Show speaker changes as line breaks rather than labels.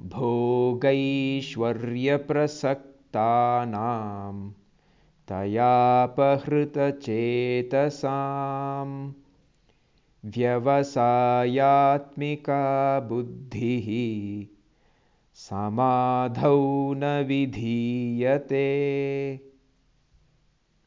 भोगैश्वर्यप्रसक्तानां तयापहृतचेतसां व्यवसायात्मिका बुद्धिः समाधौ न विधीयते।